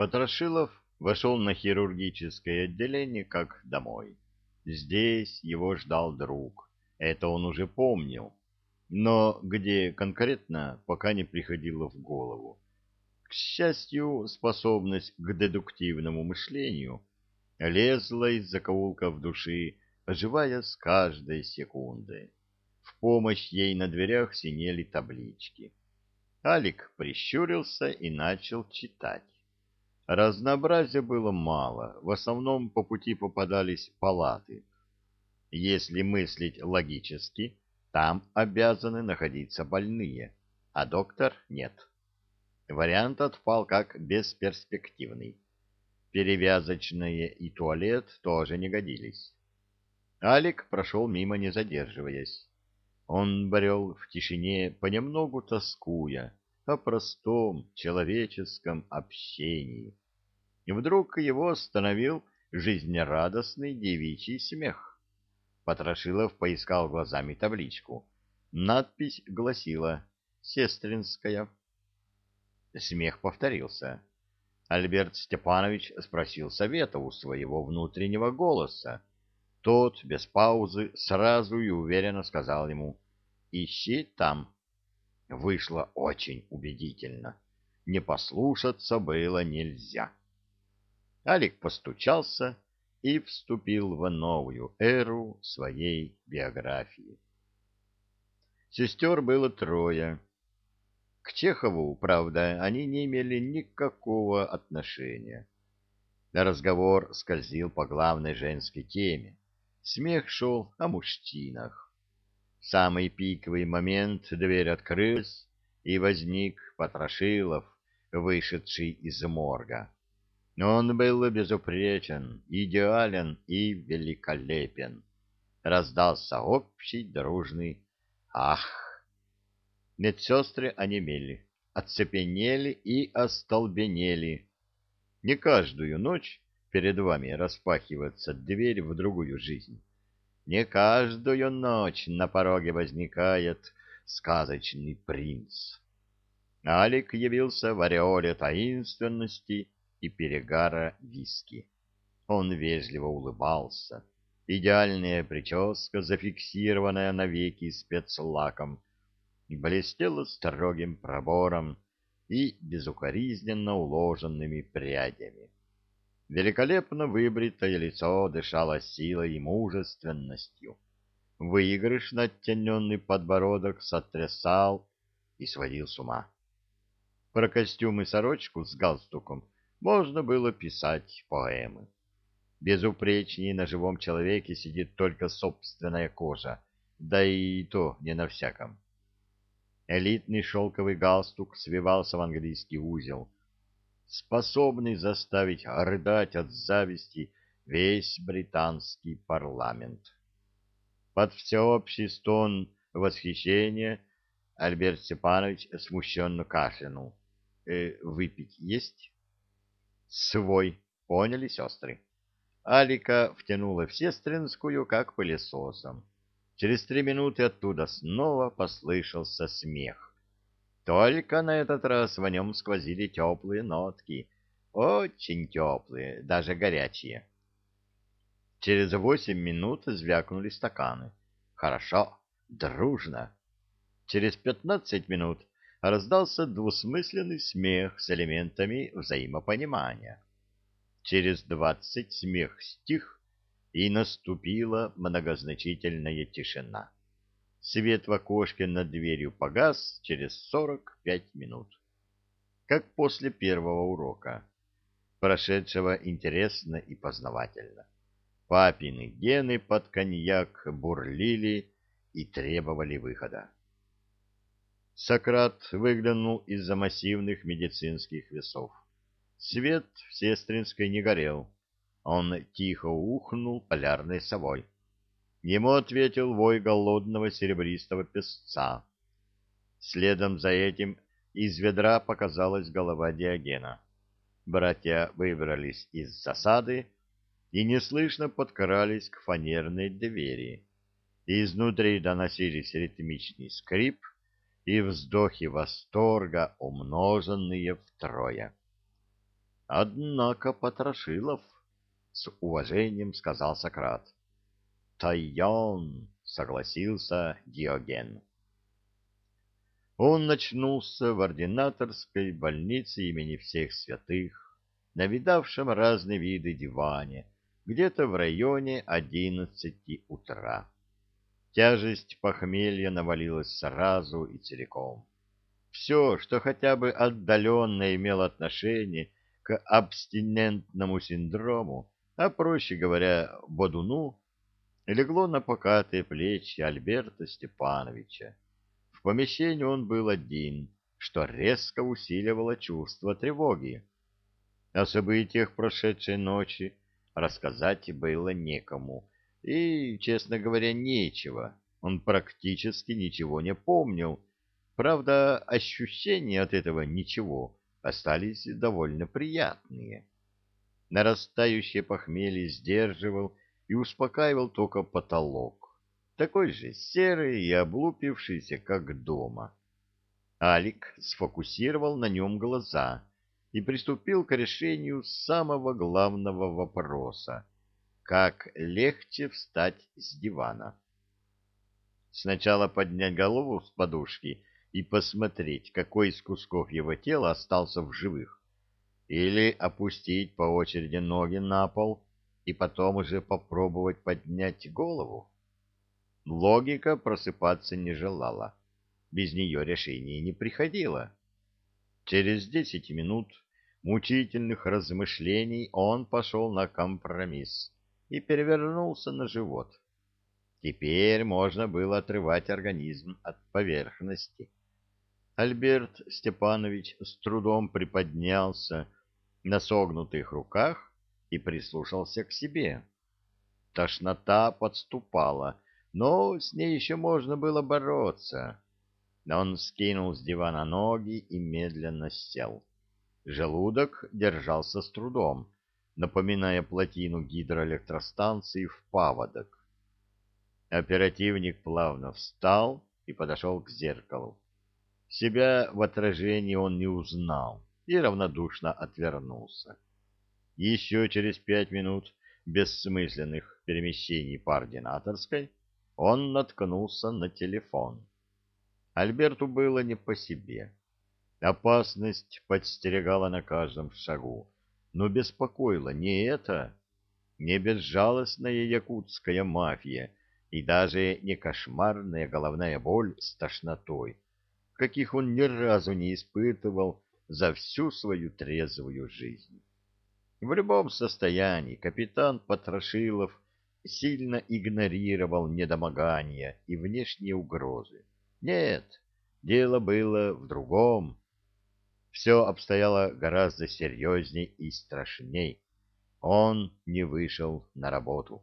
Потрошилов вошел на хирургическое отделение как домой. Здесь его ждал друг. Это он уже помнил. Но где конкретно, пока не приходило в голову. К счастью, способность к дедуктивному мышлению лезла из закоулков души, оживая с каждой секунды. В помощь ей на дверях синели таблички. Алик прищурился и начал читать. Разнообразия было мало, в основном по пути попадались палаты. Если мыслить логически, там обязаны находиться больные, а доктор нет. Вариант отпал как бесперспективный. Перевязочные и туалет тоже не годились. Алик прошел мимо, не задерживаясь. Он брел в тишине, понемногу тоскуя о простом человеческом общении и вдруг его остановил жизнерадостный девичий смех. Потрошилов поискал глазами табличку. Надпись гласила «Сестринская». Смех повторился. Альберт Степанович спросил совета у своего внутреннего голоса. Тот, без паузы, сразу и уверенно сказал ему «Ищи там». Вышло очень убедительно. Не послушаться было нельзя. Алик постучался и вступил в новую эру своей биографии. Сестер было трое. К Чехову, правда, они не имели никакого отношения. Разговор скользил по главной женской теме. Смех шел о мужчинах. В самый пиковый момент дверь открылась, и возник Потрошилов, вышедший из морга. Он был безупречен, идеален и великолепен. Раздался общий дружный «Ах!». Медсестры онемели, оцепенели и остолбенели. Не каждую ночь перед вами распахивается дверь в другую жизнь. Не каждую ночь на пороге возникает сказочный принц. Алик явился в ореоле таинственности и перегара виски. Он вежливо улыбался. Идеальная прическа, зафиксированная навеки спецлаком, блестела строгим пробором и безукоризненно уложенными прядями. Великолепно выбритое лицо дышало силой и мужественностью. Выигрышно оттененный подбородок сотрясал и сводил с ума. Про костюм и сорочку с галстуком можно было писать поэмы. Безупречнее на живом человеке сидит только собственная кожа, да и то не на всяком. Элитный шелковый галстук свивался в английский узел, способный заставить рыдать от зависти весь британский парламент. Под всеобщий стон восхищения Альберт Степанович смущенно кашлянул. «Э, «Выпить есть?» свой, поняли, сестры? Алика втянула в сестринскую, как пылесосом. Через три минуты оттуда снова послышался смех. Только на этот раз в нем сквозили теплые нотки. Очень теплые, даже горячие. Через восемь минут звякнули стаканы. Хорошо, дружно. Через пятнадцать минут раздался двусмысленный смех с элементами взаимопонимания. Через двадцать смех стих, и наступила многозначительная тишина. Свет в окошке над дверью погас через сорок пять минут. Как после первого урока, прошедшего интересно и познавательно. Папины гены под коньяк бурлили и требовали выхода. Сократ выглянул из-за массивных медицинских весов. Свет в сестринской не горел. Он тихо ухнул полярной совой. Ему ответил вой голодного серебристого песца. Следом за этим из ведра показалась голова Диогена. Братья выбрались из засады и неслышно подкрались к фанерной двери. Изнутри доносились ритмичный скрип, и вздохи восторга, умноженные втрое. Однако Потрошилов, — с уважением сказал Сократ. Тайон, — согласился Диоген. Он начнулся в ординаторской больнице имени всех святых, навидавшем разные виды диване, где-то в районе одиннадцати утра. Тяжесть похмелья навалилась сразу и целиком. Все, что хотя бы отдаленно имело отношение к абстинентному синдрому, а, проще говоря, бодуну, легло на покатые плечи Альберта Степановича. В помещении он был один, что резко усиливало чувство тревоги. О событиях прошедшей ночи рассказать было некому, и, честно говоря, нечего. Он практически ничего не помнил. Правда, ощущения от этого ничего остались довольно приятные. Нарастающее похмелье сдерживал и успокаивал только потолок, такой же серый и облупившийся, как дома. Алик сфокусировал на нем глаза и приступил к решению самого главного вопроса — как легче встать с дивана. Сначала поднять голову с подушки и посмотреть, какой из кусков его тела остался в живых, или опустить по очереди ноги на пол и потом уже попробовать поднять голову. Логика просыпаться не желала. Без нее решение не приходило. Через десять минут мучительных размышлений он пошел на компромисс и перевернулся на живот. Теперь можно было отрывать организм от поверхности. Альберт Степанович с трудом приподнялся на согнутых руках и прислушался к себе. Тошнота подступала, но с ней еще можно было бороться. Он скинул с дивана ноги и медленно сел. Желудок держался с трудом, напоминая плотину гидроэлектростанции в паводок. Оперативник плавно встал и подошел к зеркалу. Себя в отражении он не узнал и равнодушно отвернулся. Еще через пять минут бессмысленных перемещений по ординаторской он наткнулся на телефон. Альберту было не по себе. Опасность подстерегала на каждом шагу, но беспокоила не это, не безжалостная якутская мафия и даже не кошмарная головная боль с тошнотой, каких он ни разу не испытывал за всю свою трезвую жизнь. В любом состоянии капитан Потрошилов сильно игнорировал недомогания и внешние угрозы. Нет, дело было в другом. Все обстояло гораздо серьезней и страшней. Он не вышел на работу.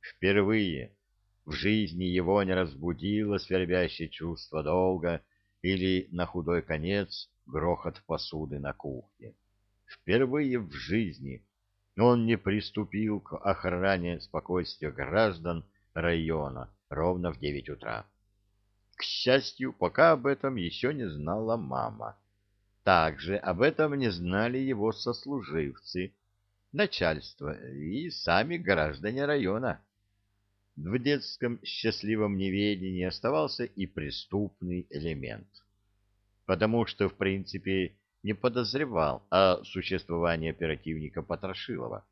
Впервые в жизни его не разбудило свербящее чувство долга или, на худой конец, грохот посуды на кухне. Впервые в жизни он не приступил к охране спокойствия граждан района ровно в девять утра. К счастью, пока об этом еще не знала мама. Также об этом не знали его сослуживцы, начальство и сами граждане района. В детском счастливом неведении оставался и преступный элемент. Потому что, в принципе, не подозревал о существовании оперативника Потрошилова.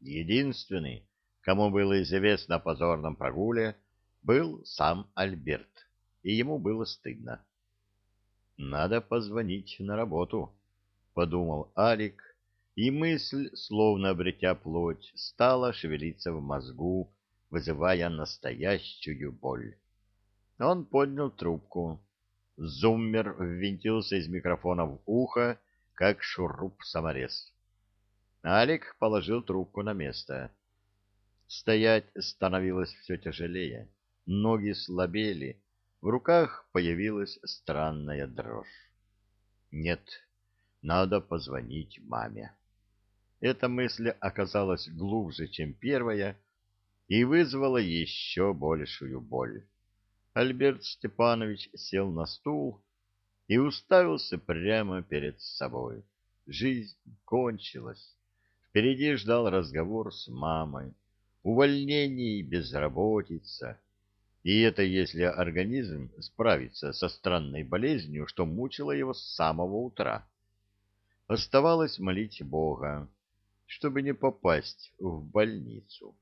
Единственный, кому было известно о позорном прогуле, был сам Альберт, и ему было стыдно. «Надо позвонить на работу», — подумал Алик, и мысль, словно обретя плоть, стала шевелиться в мозгу, вызывая настоящую боль. Он поднял трубку. Зуммер ввинтился из микрофона в ухо, как шуруп-саморез. Алик положил трубку на место. Стоять становилось все тяжелее, ноги слабели, в руках появилась странная дрожь. Нет, надо позвонить маме. Эта мысль оказалась глубже, чем первая, и вызвала еще большую боль. Альберт Степанович сел на стул и уставился прямо перед собой. жизнь кончилась. Впереди ждал разговор с мамой, увольнение и безработица. И это если организм справится со странной болезнью, что мучила его с самого утра. Оставалось молить Бога, чтобы не попасть в больницу.